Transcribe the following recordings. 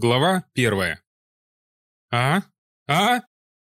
Глава первая. А? А?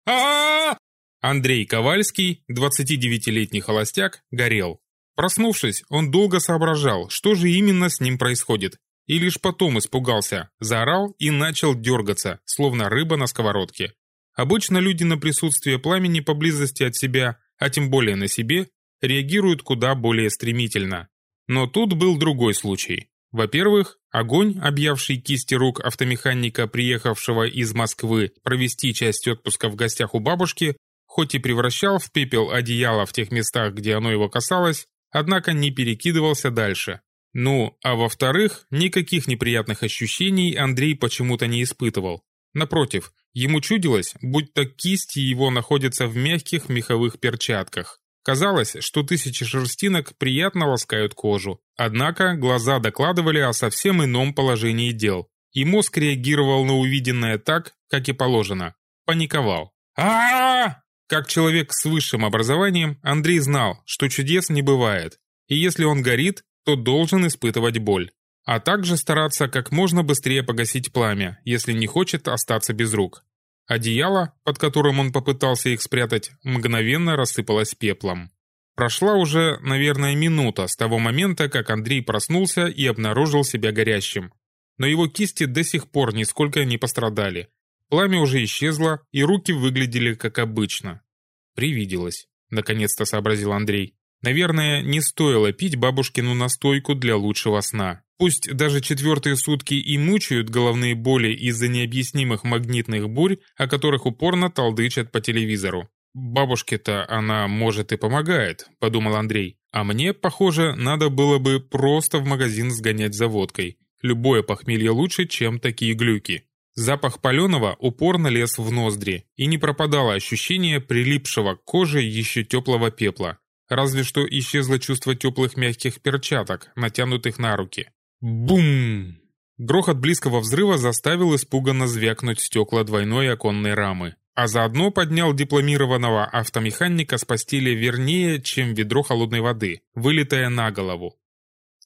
А? Андрей Ковальский, 29-летний холостяк, горел. Проснувшись, он долго соображал, что же именно с ним происходит. И лишь потом испугался, заорал и начал дергаться, словно рыба на сковородке. Обычно люди на присутствие пламени поблизости от себя, а тем более на себе, реагируют куда более стремительно. Но тут был другой случай. Во-первых, огонь, объявший кисти рук автомеханика, приехавшего из Москвы провести часть отпуска в гостях у бабушки, хоть и превращал в пепел одеяло в тех местах, где оно его касалось, однако не перекидывался дальше. Ну, а во-вторых, никаких неприятных ощущений Андрей почему-то не испытывал. Напротив, ему чудилось, будто кисти его находятся в мягких меховых перчатках. Казалось, что тысячи шерстинок приятно ласкают кожу. Однако глаза докладывали о совсем ином положении дел. И мозг реагировал на увиденное так, как и положено. Паниковал. а, Как человек с высшим образованием, Андрей знал, что чудес не бывает. И если он горит, то должен испытывать боль. А также стараться как можно быстрее погасить пламя, если не хочет остаться без рук. Одеяло, под которым он попытался их спрятать, мгновенно рассыпалось пеплом. Прошла уже, наверное, минута с того момента, как Андрей проснулся и обнаружил себя горящим. Но его кисти до сих пор нисколько не пострадали. Пламя уже исчезло, и руки выглядели как обычно. «Привиделось», — наконец-то сообразил Андрей. «Наверное, не стоило пить бабушкину настойку для лучшего сна». Пусть даже четвертые сутки и мучают головные боли из-за необъяснимых магнитных бурь, о которых упорно толдычат по телевизору. «Бабушке-то она, может, и помогает», — подумал Андрей. «А мне, похоже, надо было бы просто в магазин сгонять за водкой. Любое похмелье лучше, чем такие глюки». Запах паленого упорно лез в ноздри, и не пропадало ощущение прилипшего к коже еще теплого пепла. Разве что исчезло чувство теплых мягких перчаток, натянутых на руки. Бум! Грохот близкого взрыва заставил испуганно звякнуть стекла двойной оконной рамы, а заодно поднял дипломированного автомеханика с постели вернее, чем ведро холодной воды, вылитое на голову.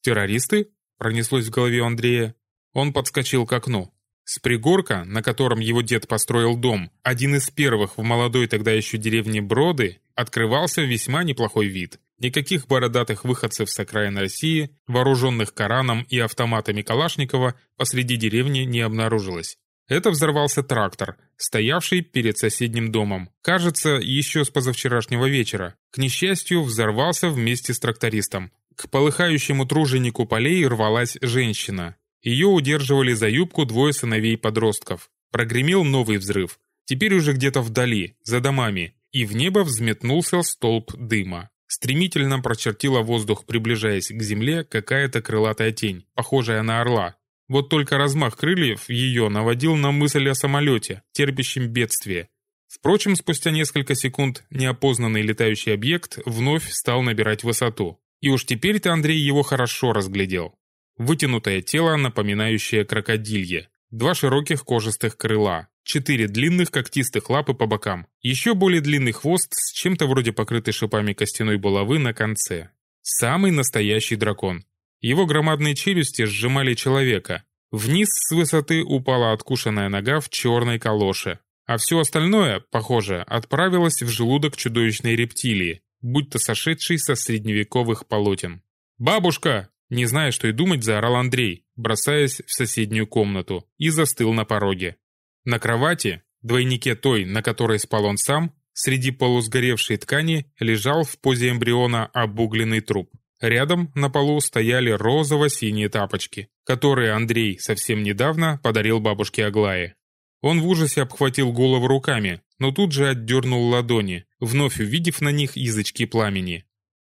«Террористы?» — пронеслось в голове Андрея. Он подскочил к окну. С пригорка, на котором его дед построил дом, один из первых в молодой тогда еще деревне Броды, открывался весьма неплохой вид. Никаких бородатых выходцев с окраин России, вооруженных Кораном и автоматами Калашникова, посреди деревни не обнаружилось. Это взорвался трактор, стоявший перед соседним домом. Кажется, еще с позавчерашнего вечера. К несчастью, взорвался вместе с трактористом. К полыхающему труженику полей рвалась женщина. Ее удерживали за юбку двое сыновей-подростков. Прогремел новый взрыв. Теперь уже где-то вдали, за домами, и в небо взметнулся столб дыма. Стремительно прочертила воздух, приближаясь к земле, какая-то крылатая тень, похожая на орла. Вот только размах крыльев ее наводил на мысль о самолете, терпящем бедствие. Впрочем, спустя несколько секунд неопознанный летающий объект вновь стал набирать высоту. И уж теперь-то Андрей его хорошо разглядел. Вытянутое тело, напоминающее крокодилье. Два широких кожистых крыла, четыре длинных когтистых лапы по бокам, еще более длинный хвост с чем-то вроде покрытой шипами костяной булавы на конце. Самый настоящий дракон. Его громадные челюсти сжимали человека. Вниз с высоты упала откушенная нога в черной калоше. А все остальное, похоже, отправилось в желудок чудовищной рептилии, будто сошедшей со средневековых полотен. «Бабушка!» Не зная, что и думать, заорал Андрей, бросаясь в соседнюю комнату, и застыл на пороге. На кровати, двойнике той, на которой спал он сам, среди полусгоревшей ткани лежал в позе эмбриона обугленный труп. Рядом на полу стояли розово-синие тапочки, которые Андрей совсем недавно подарил бабушке Аглае. Он в ужасе обхватил голову руками, но тут же отдернул ладони, вновь увидев на них язычки пламени.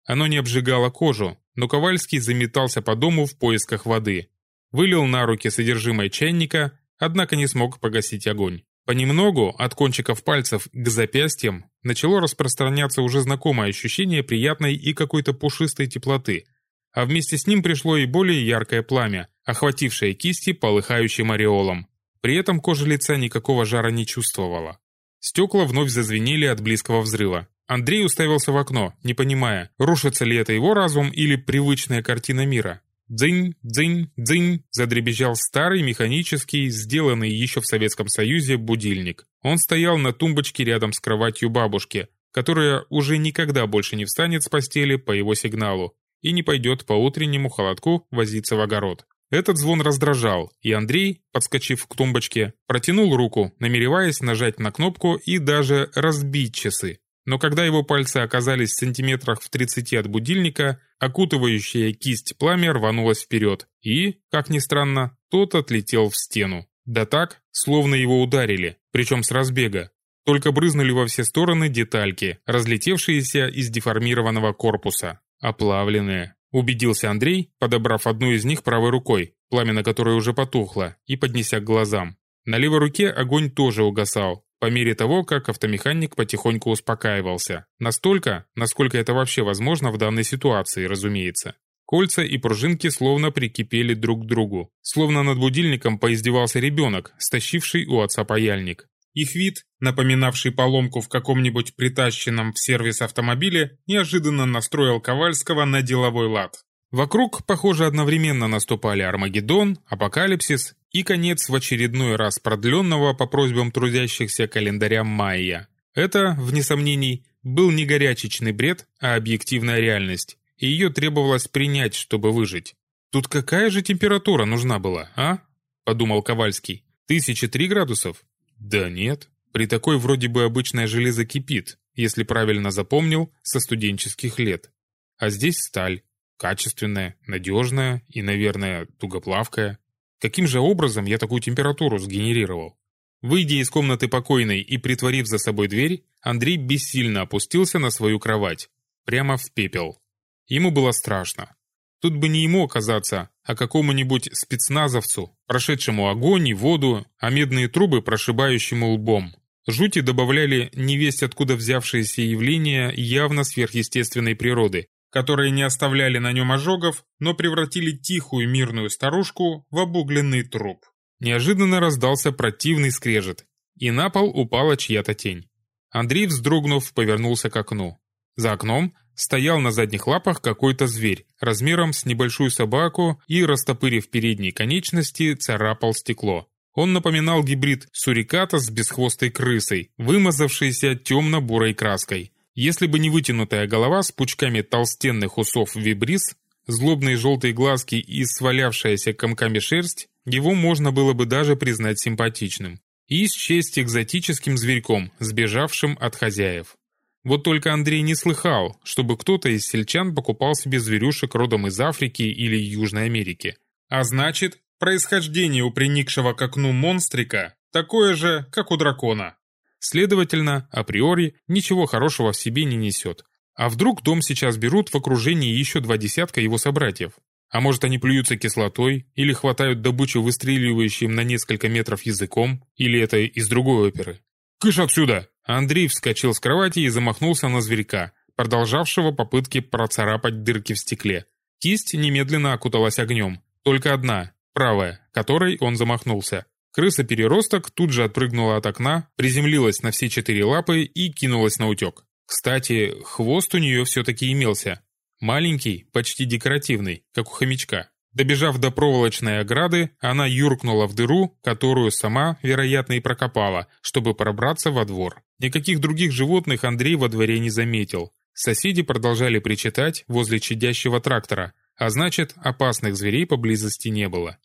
Оно не обжигало кожу, но Ковальский заметался по дому в поисках воды. Вылил на руки содержимое чайника, однако не смог погасить огонь. Понемногу, от кончиков пальцев к запястьям, начало распространяться уже знакомое ощущение приятной и какой-то пушистой теплоты, а вместе с ним пришло и более яркое пламя, охватившее кисти полыхающим ореолом. При этом кожа лица никакого жара не чувствовала. Стекла вновь зазвенели от близкого взрыва. Андрей уставился в окно, не понимая, рушится ли это его разум или привычная картина мира. Дзынь, дзынь, дзынь, задребезжал старый механический, сделанный еще в Советском Союзе, будильник. Он стоял на тумбочке рядом с кроватью бабушки, которая уже никогда больше не встанет с постели по его сигналу и не пойдет по утреннему холодку возиться в огород. Этот звон раздражал, и Андрей, подскочив к тумбочке, протянул руку, намереваясь нажать на кнопку и даже разбить часы. Но когда его пальцы оказались в сантиметрах в 30 от будильника, окутывающая кисть пламя рванулась вперед, и, как ни странно, тот отлетел в стену. Да так, словно его ударили, причем с разбега. Только брызнули во все стороны детальки, разлетевшиеся из деформированного корпуса. Оплавленные. Убедился Андрей, подобрав одну из них правой рукой, пламя на которой уже потухло, и поднеся к глазам. На левой руке огонь тоже угасал, по мере того, как автомеханик потихоньку успокаивался. Настолько, насколько это вообще возможно в данной ситуации, разумеется. Кольца и пружинки словно прикипели друг к другу. Словно над будильником поиздевался ребенок, стащивший у отца паяльник. Их вид, напоминавший поломку в каком-нибудь притащенном в сервис автомобиле, неожиданно настроил Ковальского на деловой лад. Вокруг, похоже, одновременно наступали Армагеддон, Апокалипсис и конец в очередной раз продленного по просьбам трудящихся календаря Майя. Это, вне сомнений, был не горячечный бред, а объективная реальность, и ее требовалось принять, чтобы выжить. «Тут какая же температура нужна была, а?» – подумал Ковальский. «Тысяча три градусов?» «Да нет. При такой вроде бы обычное железо кипит, если правильно запомнил, со студенческих лет. А здесь сталь. Качественная, надежная и, наверное, тугоплавкая. Каким же образом я такую температуру сгенерировал? Выйдя из комнаты покойной и притворив за собой дверь, Андрей бессильно опустился на свою кровать, прямо в пепел. Ему было страшно. Тут бы не ему оказаться, а какому-нибудь спецназовцу, прошедшему огонь и воду, а медные трубы прошибающему лбом. Жути добавляли невесть откуда взявшиеся явления явно сверхъестественной природы, которые не оставляли на нем ожогов, но превратили тихую мирную старушку в обугленный труп. Неожиданно раздался противный скрежет, и на пол упала чья-то тень. Андрей, вздрогнув, повернулся к окну. За окном стоял на задних лапах какой-то зверь, размером с небольшую собаку и, растопырив передние конечности, царапал стекло. Он напоминал гибрид суриката с бесхвостой крысой, вымазавшейся темно-бурой краской. Если бы не вытянутая голова с пучками толстенных усов вибрис, злобные желтые глазки и свалявшаяся комками шерсть, его можно было бы даже признать симпатичным. И счесть экзотическим зверьком, сбежавшим от хозяев. Вот только Андрей не слыхал, чтобы кто-то из сельчан покупал себе зверюшек родом из Африки или Южной Америки. А значит, происхождение у приникшего к окну монстрика такое же, как у дракона. Следовательно, априори, ничего хорошего в себе не несет. А вдруг дом сейчас берут в окружении еще два десятка его собратьев? А может они плюются кислотой, или хватают добычу выстреливающим на несколько метров языком, или это из другой оперы? «Кыш отсюда!» Андрей вскочил с кровати и замахнулся на зверька, продолжавшего попытки процарапать дырки в стекле. Кисть немедленно окуталась огнем. Только одна, правая, которой он замахнулся. Крыса-переросток тут же отпрыгнула от окна, приземлилась на все четыре лапы и кинулась на утек. Кстати, хвост у нее все-таки имелся. Маленький, почти декоративный, как у хомячка. Добежав до проволочной ограды, она юркнула в дыру, которую сама, вероятно, и прокопала, чтобы пробраться во двор. Никаких других животных Андрей во дворе не заметил. Соседи продолжали причитать возле чадящего трактора, а значит, опасных зверей поблизости не было.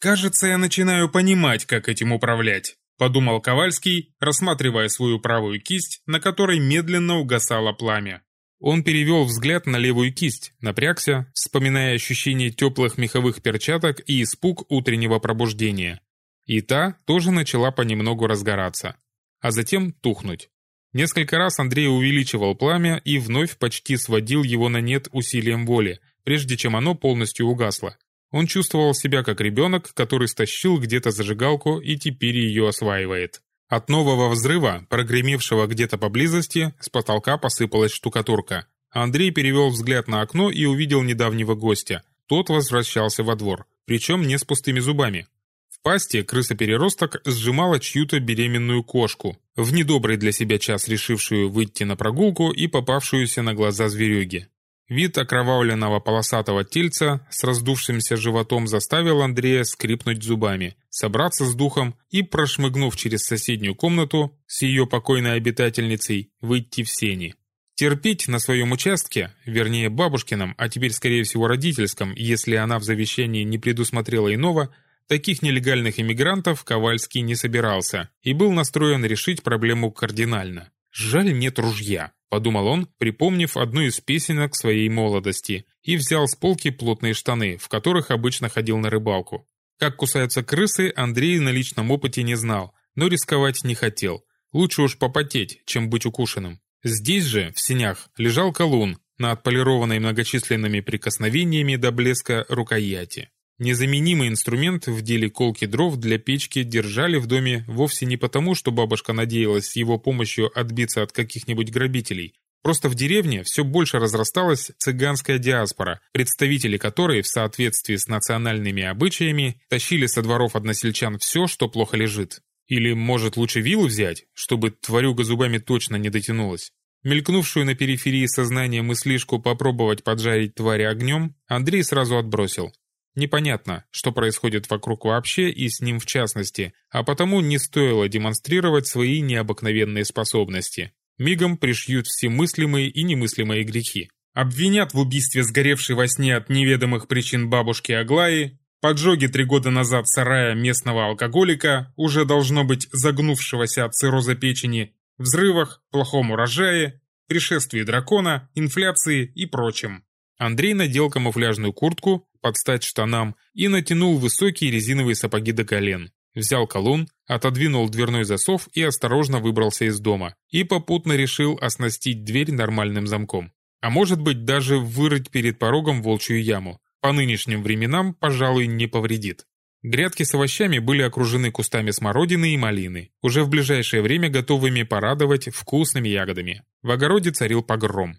«Кажется, я начинаю понимать, как этим управлять», — подумал Ковальский, рассматривая свою правую кисть, на которой медленно угасало пламя. Он перевел взгляд на левую кисть, напрягся, вспоминая ощущение теплых меховых перчаток и испуг утреннего пробуждения. И та тоже начала понемногу разгораться, а затем тухнуть. Несколько раз Андрей увеличивал пламя и вновь почти сводил его на нет усилием воли, прежде чем оно полностью угасло. Он чувствовал себя как ребенок, который стащил где-то зажигалку и теперь ее осваивает. От нового взрыва, прогремевшего где-то поблизости, с потолка посыпалась штукатурка. Андрей перевел взгляд на окно и увидел недавнего гостя. Тот возвращался во двор, причем не с пустыми зубами. В пасти крыса-переросток сжимала чью-то беременную кошку, в недобрый для себя час решившую выйти на прогулку и попавшуюся на глаза зверюги. Вид окровавленного полосатого тельца с раздувшимся животом заставил Андрея скрипнуть зубами, собраться с духом и, прошмыгнув через соседнюю комнату с ее покойной обитательницей, выйти в сени. Терпеть на своем участке, вернее бабушкином, а теперь скорее всего родительском, если она в завещании не предусмотрела иного, таких нелегальных иммигрантов Ковальский не собирался и был настроен решить проблему кардинально. «Жаль, нет ружья», — подумал он, припомнив одну из песенок своей молодости, и взял с полки плотные штаны, в которых обычно ходил на рыбалку. Как кусаются крысы, Андрей на личном опыте не знал, но рисковать не хотел. Лучше уж попотеть, чем быть укушенным. Здесь же, в синях, лежал колун на отполированной многочисленными прикосновениями до блеска рукояти. Незаменимый инструмент в деле колки дров для печки держали в доме вовсе не потому, что бабушка надеялась с его помощью отбиться от каких-нибудь грабителей. Просто в деревне все больше разрасталась цыганская диаспора, представители которой в соответствии с национальными обычаями тащили со дворов односельчан все, что плохо лежит. Или, может, лучше вилы взять, чтобы тварюга зубами точно не дотянулась? Мелькнувшую на периферии сознания мыслишку попробовать поджарить твари огнем, Андрей сразу отбросил. Непонятно, что происходит вокруг вообще и с ним в частности, а потому не стоило демонстрировать свои необыкновенные способности. Мигом пришьют все мыслимые и немыслимые грехи. Обвинят в убийстве сгоревшей во сне от неведомых причин бабушки Аглаи, поджоге три года назад сарая местного алкоголика, уже должно быть загнувшегося от цирроза печени, взрывах, плохом урожае, пришествии дракона, инфляции и прочем. Андрей надел камуфляжную куртку, под стать штанам и натянул высокие резиновые сапоги до колен. Взял колун, отодвинул дверной засов и осторожно выбрался из дома. И попутно решил оснастить дверь нормальным замком. А может быть даже вырыть перед порогом волчью яму. По нынешним временам, пожалуй, не повредит. Грядки с овощами были окружены кустами смородины и малины, уже в ближайшее время готовыми порадовать вкусными ягодами. В огороде царил погром.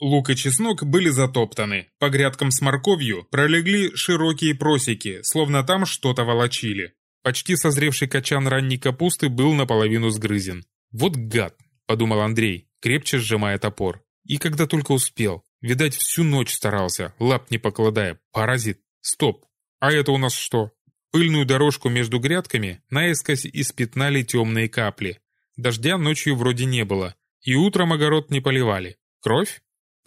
Лук и чеснок были затоптаны, по грядкам с морковью пролегли широкие просеки, словно там что-то волочили. Почти созревший качан ранней капусты был наполовину сгрызен. «Вот гад!» – подумал Андрей, крепче сжимая топор. И когда только успел, видать, всю ночь старался, лап не покладая. Паразит. Стоп. А это у нас что? Пыльную дорожку между грядками наискось испятнали темные капли. Дождя ночью вроде не было, и утром огород не поливали. Кровь?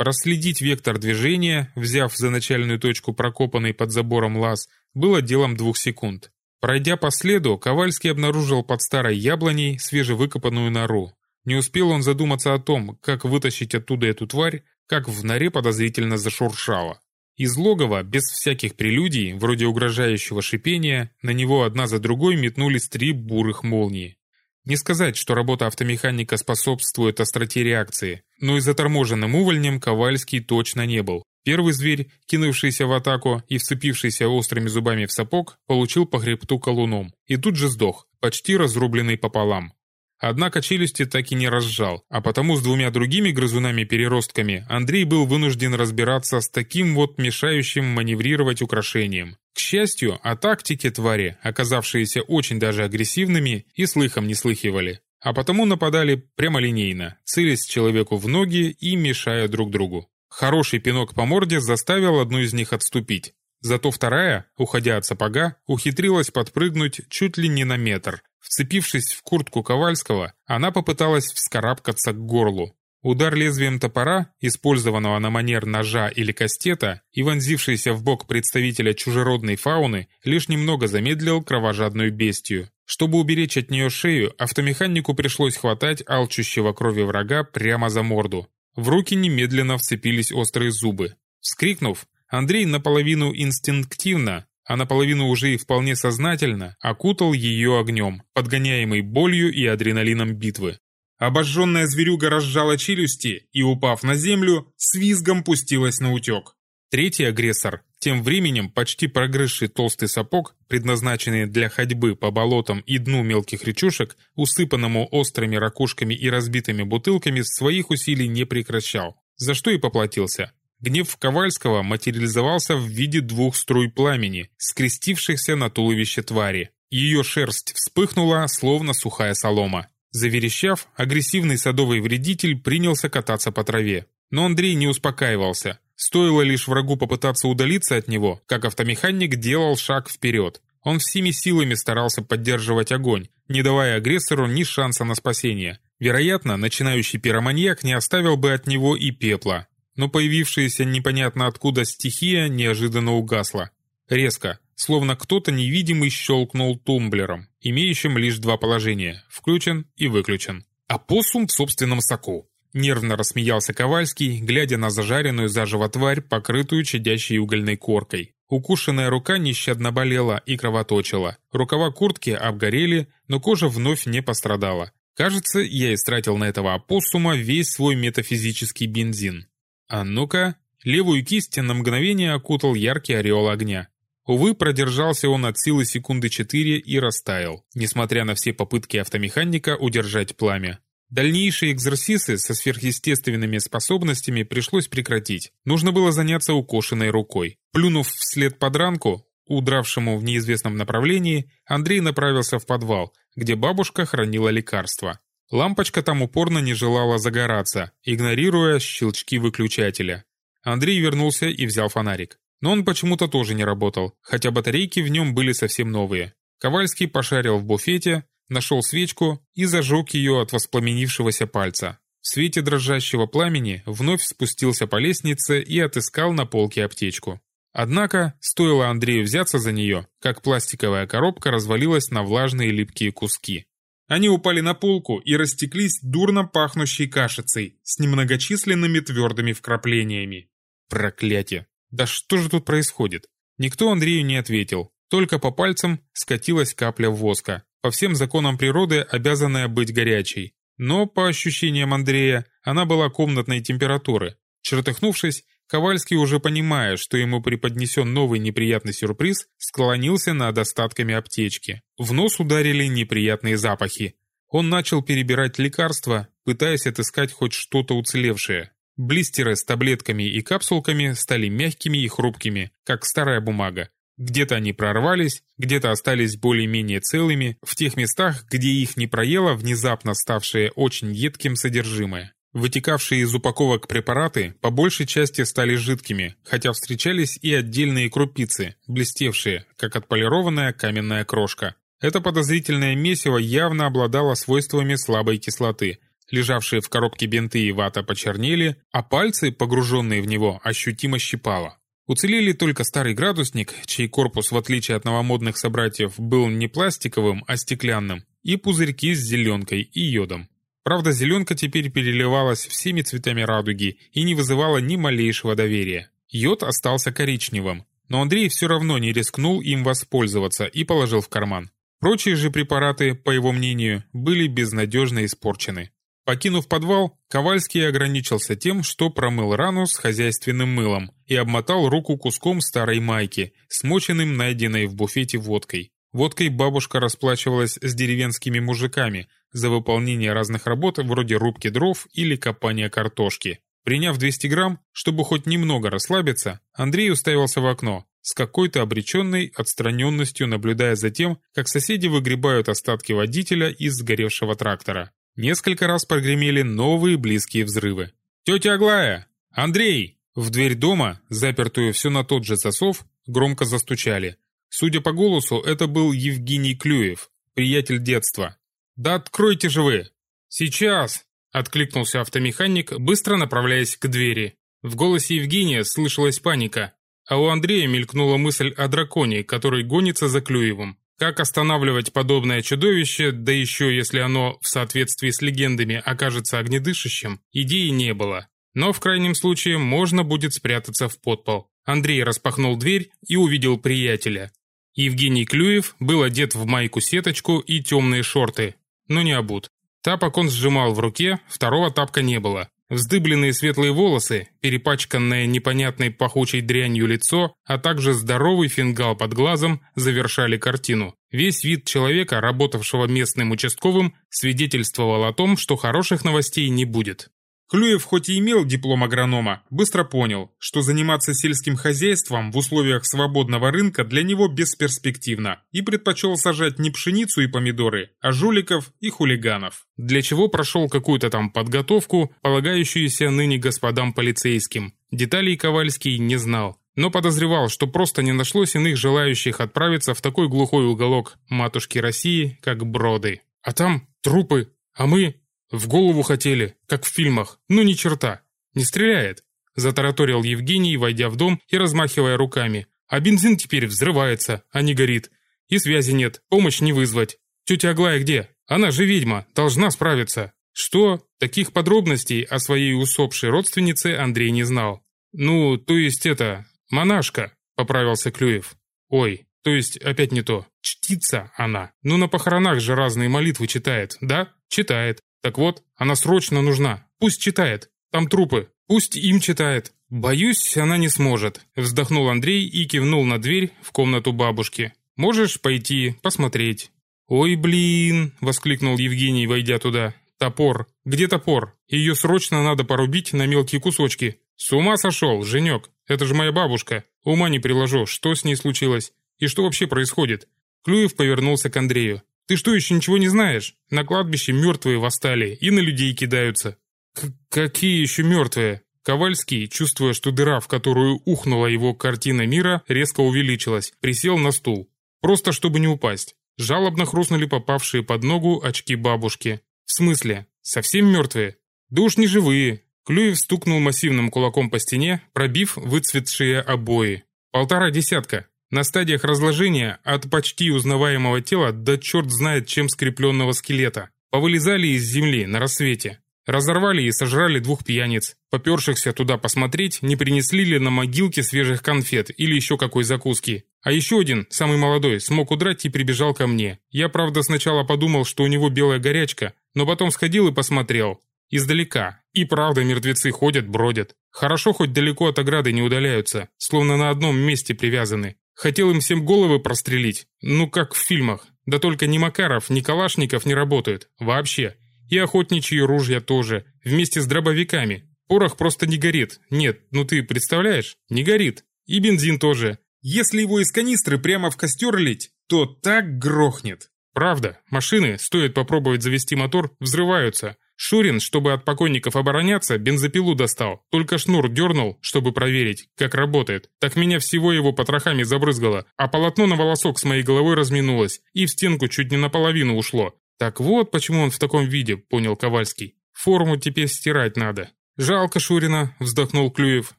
Проследить вектор движения, взяв за начальную точку прокопанный под забором лаз, было делом двух секунд. Пройдя по следу, Ковальский обнаружил под старой яблоней свежевыкопанную нору. Не успел он задуматься о том, как вытащить оттуда эту тварь, как в норе подозрительно зашуршало. Из логова, без всяких прелюдий, вроде угрожающего шипения, на него одна за другой метнулись три бурых молнии. Не сказать, что работа автомеханика способствует остроте реакции, но и заторможенным увольнем Ковальский точно не был. Первый зверь, кинувшийся в атаку и вцепившийся острыми зубами в сапог, получил по хребту колуном и тут же сдох, почти разрубленный пополам. Однако челюсти так и не разжал, а потому с двумя другими грызунами-переростками Андрей был вынужден разбираться с таким вот мешающим маневрировать украшением. К счастью, о тактике твари, оказавшиеся очень даже агрессивными, и слыхом не слыхивали. А потому нападали прямолинейно, целясь человеку в ноги и мешая друг другу. Хороший пинок по морде заставил одну из них отступить. Зато вторая, уходя от сапога, ухитрилась подпрыгнуть чуть ли не на метр. Вцепившись в куртку Ковальского, она попыталась вскарабкаться к горлу. Удар лезвием топора, использованного на манер ножа или кастета, и вонзившийся в бок представителя чужеродной фауны, лишь немного замедлил кровожадную бестию. Чтобы уберечь от нее шею, автомеханику пришлось хватать алчущего крови врага прямо за морду. В руки немедленно вцепились острые зубы. Вскрикнув, Андрей наполовину инстинктивно, а наполовину уже и вполне сознательно окутал ее огнем, подгоняемый болью и адреналином битвы. Обожженная зверюга разжала челюсти и, упав на землю, с визгом пустилась на утек. Третий агрессор, тем временем почти прогрызший толстый сапог, предназначенный для ходьбы по болотам и дну мелких речушек, усыпанному острыми ракушками и разбитыми бутылками, своих усилий не прекращал, за что и поплатился. Гнев Ковальского материализовался в виде двух струй пламени, скрестившихся на туловище твари. Ее шерсть вспыхнула, словно сухая солома. Заверещав, агрессивный садовый вредитель принялся кататься по траве. Но Андрей не успокаивался. Стоило лишь врагу попытаться удалиться от него, как автомеханик делал шаг вперед. Он всеми силами старался поддерживать огонь, не давая агрессору ни шанса на спасение. Вероятно, начинающий пироманьяк не оставил бы от него и пепла. Но появившаяся непонятно откуда стихия неожиданно угасла. Резко, словно кто-то невидимый щелкнул тумблером, имеющим лишь два положения – включен и выключен. Опоссум в собственном соку. Нервно рассмеялся Ковальский, глядя на зажаренную заживо тварь, покрытую чадящей угольной коркой. Укушенная рука нещадно болела и кровоточила. Рукава куртки обгорели, но кожа вновь не пострадала. Кажется, я истратил на этого опоссума весь свой метафизический бензин. А ну-ка, левую кисть на мгновение окутал яркий ореол огня. Увы, продержался он от силы секунды четыре и растаял, несмотря на все попытки автомеханика удержать пламя. Дальнейшие экзерсисы со сверхъестественными способностями пришлось прекратить. Нужно было заняться укошенной рукой. Плюнув вслед подранку, удравшему в неизвестном направлении, Андрей направился в подвал, где бабушка хранила лекарства. Лампочка там упорно не желала загораться, игнорируя щелчки выключателя. Андрей вернулся и взял фонарик. Но он почему-то тоже не работал, хотя батарейки в нем были совсем новые. Ковальский пошарил в буфете, нашел свечку и зажег ее от воспламенившегося пальца. В свете дрожащего пламени вновь спустился по лестнице и отыскал на полке аптечку. Однако, стоило Андрею взяться за нее, как пластиковая коробка развалилась на влажные липкие куски. Они упали на полку и растеклись дурно пахнущей кашицей с немногочисленными твердыми вкраплениями. Проклятие! Да что же тут происходит? Никто Андрею не ответил, только по пальцам скатилась капля воска, по всем законам природы обязанная быть горячей. Но, по ощущениям Андрея, она была комнатной температуры. Чертыхнувшись, Ковальский, уже понимая, что ему преподнесен новый неприятный сюрприз, склонился над остатками аптечки. В нос ударили неприятные запахи. Он начал перебирать лекарства, пытаясь отыскать хоть что-то уцелевшее. Блистеры с таблетками и капсулками стали мягкими и хрупкими, как старая бумага. Где-то они прорвались, где-то остались более-менее целыми, в тех местах, где их не проело внезапно ставшее очень едким содержимое. Вытекавшие из упаковок препараты по большей части стали жидкими, хотя встречались и отдельные крупицы, блестевшие, как отполированная каменная крошка. Это подозрительное месиво явно обладало свойствами слабой кислоты – Лежавшие в коробке бинты и вата почернели, а пальцы, погруженные в него, ощутимо щипало. Уцелели только старый градусник, чей корпус, в отличие от новомодных собратьев, был не пластиковым, а стеклянным, и пузырьки с зеленкой и йодом. Правда, зеленка теперь переливалась всеми цветами радуги и не вызывала ни малейшего доверия. Йод остался коричневым, но Андрей все равно не рискнул им воспользоваться и положил в карман. Прочие же препараты, по его мнению, были безнадежно испорчены. Покинув подвал, Ковальский ограничился тем, что промыл рану с хозяйственным мылом и обмотал руку куском старой майки, смоченным найденной в буфете водкой. Водкой бабушка расплачивалась с деревенскими мужиками за выполнение разных работ вроде рубки дров или копания картошки. Приняв 200 грамм, чтобы хоть немного расслабиться, Андрей уставился в окно, с какой-то обреченной отстраненностью наблюдая за тем, как соседи выгребают остатки водителя из сгоревшего трактора. Несколько раз прогремели новые близкие взрывы. «Тетя Аглая! Андрей!» В дверь дома, запертую все на тот же засов, громко застучали. Судя по голосу, это был Евгений Клюев, приятель детства. «Да откройте же вы!» «Сейчас!» – откликнулся автомеханик, быстро направляясь к двери. В голосе Евгения слышалась паника, а у Андрея мелькнула мысль о драконе, который гонится за Клюевым. Как останавливать подобное чудовище, да еще если оно в соответствии с легендами окажется огнедышащим, идеи не было. Но в крайнем случае можно будет спрятаться в подпол. Андрей распахнул дверь и увидел приятеля. Евгений Клюев был одет в майку-сеточку и темные шорты, но не обут. Тапок он сжимал в руке, второго тапка не было. Вздыбленные светлые волосы, перепачканное непонятной пахучей дрянью лицо, а также здоровый фингал под глазом завершали картину. Весь вид человека, работавшего местным участковым, свидетельствовал о том, что хороших новостей не будет. Клюев хоть и имел диплом агронома, быстро понял, что заниматься сельским хозяйством в условиях свободного рынка для него бесперспективно, и предпочел сажать не пшеницу и помидоры, а жуликов и хулиганов. Для чего прошел какую-то там подготовку, полагающуюся ныне господам полицейским. Деталей Ковальский не знал, но подозревал, что просто не нашлось иных желающих отправиться в такой глухой уголок матушки России, как Броды. А там трупы, а мы в голову хотели, как в фильмах. Ну ни черта. Не стреляет. Затараторил Евгений, войдя в дом и размахивая руками. А бензин теперь взрывается, а не горит. И связи нет, помощь не вызвать. Тетя Аглая где? Она же ведьма, должна справиться. Что? Таких подробностей о своей усопшей родственнице Андрей не знал. Ну, то есть это, монашка, поправился Клюев. Ой, то есть опять не то. Чтица она. Ну на похоронах же разные молитвы читает, да? Читает. Так вот, она срочно нужна. Пусть читает. Там трупы. Пусть им читает. Боюсь, она не сможет. Вздохнул Андрей и кивнул на дверь в комнату бабушки. Можешь пойти, посмотреть. Ой, блин, воскликнул Евгений, войдя туда. Топор. Где топор? Ее срочно надо порубить на мелкие кусочки. С ума сошел, Женек. Это же моя бабушка. Ума не приложу, что с ней случилось. И что вообще происходит? Клюев повернулся к Андрею. Ты что, еще ничего не знаешь? На кладбище мертвые восстали и на людей кидаются». К «Какие еще мертвые?» Ковальский, чувствуя, что дыра, в которую ухнула его картина мира, резко увеличилась, присел на стул. Просто чтобы не упасть. Жалобно хрустнули попавшие под ногу очки бабушки. «В смысле? Совсем мертвые?» «Да уж не живые». Клюев стукнул массивным кулаком по стене, пробив выцветшие обои. «Полтора десятка. На стадиях разложения от почти узнаваемого тела до черт знает чем скрепленного скелета. Повылезали из земли на рассвете. Разорвали и сожрали двух пьяниц. Попершихся туда посмотреть, не принесли ли на могилке свежих конфет или еще какой закуски. А еще один, самый молодой, смог удрать и прибежал ко мне. Я, правда, сначала подумал, что у него белая горячка, но потом сходил и посмотрел. Издалека. И правда мертвецы ходят, бродят. Хорошо хоть далеко от ограды не удаляются, словно на одном месте привязаны. Хотел им всем головы прострелить, ну как в фильмах. Да только ни Макаров, ни Калашников не работают. Вообще. И охотничьи ружья тоже, вместе с дробовиками. Порох просто не горит. Нет, ну ты представляешь? Не горит. И бензин тоже. Если его из канистры прямо в костер лить, то так грохнет. Правда, машины, стоит попробовать завести мотор, взрываются. Шурин, чтобы от покойников обороняться, бензопилу достал. Только шнур дернул, чтобы проверить, как работает. Так меня всего его потрохами забрызгало, а полотно на волосок с моей головой разминулось, и в стенку чуть не наполовину ушло. Так вот, почему он в таком виде, понял Ковальский. Форму теперь стирать надо. Жалко Шурина, вздохнул Клюев,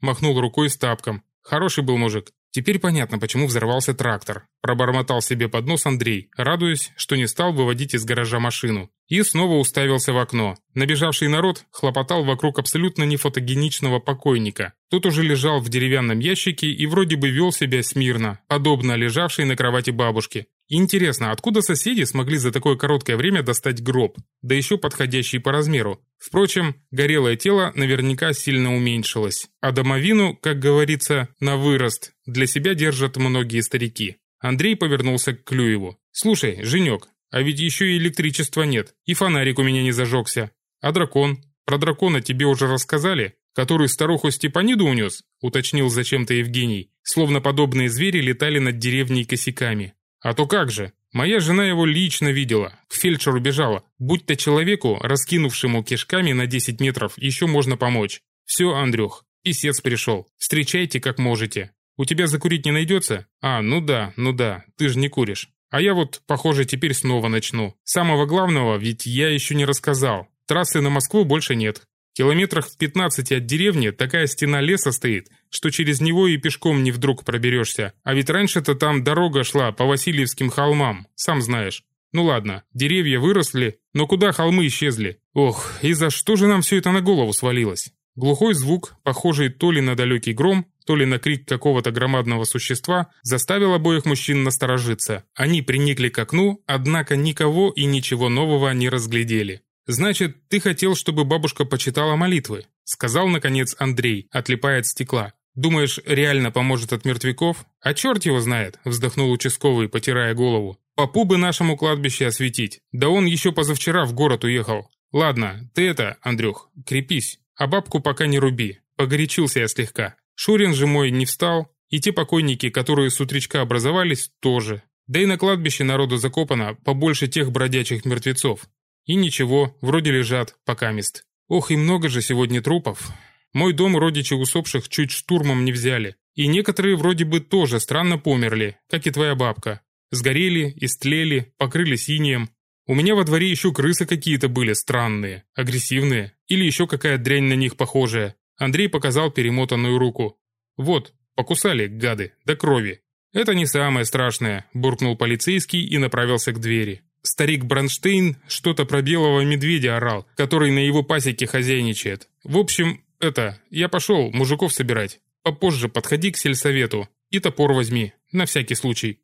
махнул рукой с тапком. Хороший был мужик. Теперь понятно, почему взорвался трактор. Пробормотал себе под нос Андрей, радуясь, что не стал выводить из гаража машину. И снова уставился в окно. Набежавший народ хлопотал вокруг абсолютно нефотогеничного покойника. Тот уже лежал в деревянном ящике и вроде бы вел себя смирно, подобно лежавшей на кровати бабушке. Интересно, откуда соседи смогли за такое короткое время достать гроб, да еще подходящий по размеру? Впрочем, горелое тело наверняка сильно уменьшилось, а домовину, как говорится, на вырост для себя держат многие старики. Андрей повернулся к Клюеву. «Слушай, Женек, а ведь еще и электричества нет, и фонарик у меня не зажегся. А дракон? Про дракона тебе уже рассказали? Который старуху Степаниду унес?» уточнил зачем-то Евгений, словно подобные звери летали над деревней косяками. А то как же? Моя жена его лично видела, к фельдшеру бежала. Будь то человеку, раскинувшему кишками на 10 метров, еще можно помочь. Все, Андрюх, писец пришел. Встречайте как можете. У тебя закурить не найдется? А, ну да, ну да, ты же не куришь. А я вот, похоже, теперь снова начну. Самого главного ведь я еще не рассказал. Трассы на Москву больше нет. Километрах в 15 от деревни такая стена леса стоит, что через него и пешком не вдруг проберешься. А ведь раньше-то там дорога шла по Васильевским холмам, сам знаешь. Ну ладно, деревья выросли, но куда холмы исчезли? Ох, и за что же нам все это на голову свалилось? Глухой звук, похожий то ли на далекий гром, то ли на крик какого-то громадного существа, заставил обоих мужчин насторожиться. Они приникли к окну, однако никого и ничего нового не разглядели. «Значит, ты хотел, чтобы бабушка почитала молитвы?» Сказал, наконец, Андрей, отлипая от стекла. «Думаешь, реально поможет от мертвяков?» «А черт его знает», — вздохнул участковый, потирая голову. «Попу бы нашему кладбище осветить. Да он еще позавчера в город уехал. Ладно, ты это, Андрюх, крепись. А бабку пока не руби. Погорячился я слегка. Шурин же мой не встал, и те покойники, которые с утречка образовались, тоже. Да и на кладбище народу закопано побольше тех бродячих мертвецов. И ничего, вроде лежат, покамест. Ох, и много же сегодня трупов. Мой дом родичи усопших чуть штурмом не взяли. И некоторые вроде бы тоже странно померли, как и твоя бабка. Сгорели, истлели, покрыли синим. У меня во дворе еще крысы какие-то были странные, агрессивные. Или еще какая дрянь на них похожая. Андрей показал перемотанную руку. «Вот, покусали, гады, до крови». «Это не самое страшное», – буркнул полицейский и направился к двери. Старик Бронштейн что-то про белого медведя орал, который на его пасеке хозяйничает. В общем, это, я пошел мужиков собирать. Попозже подходи к сельсовету и топор возьми, на всякий случай.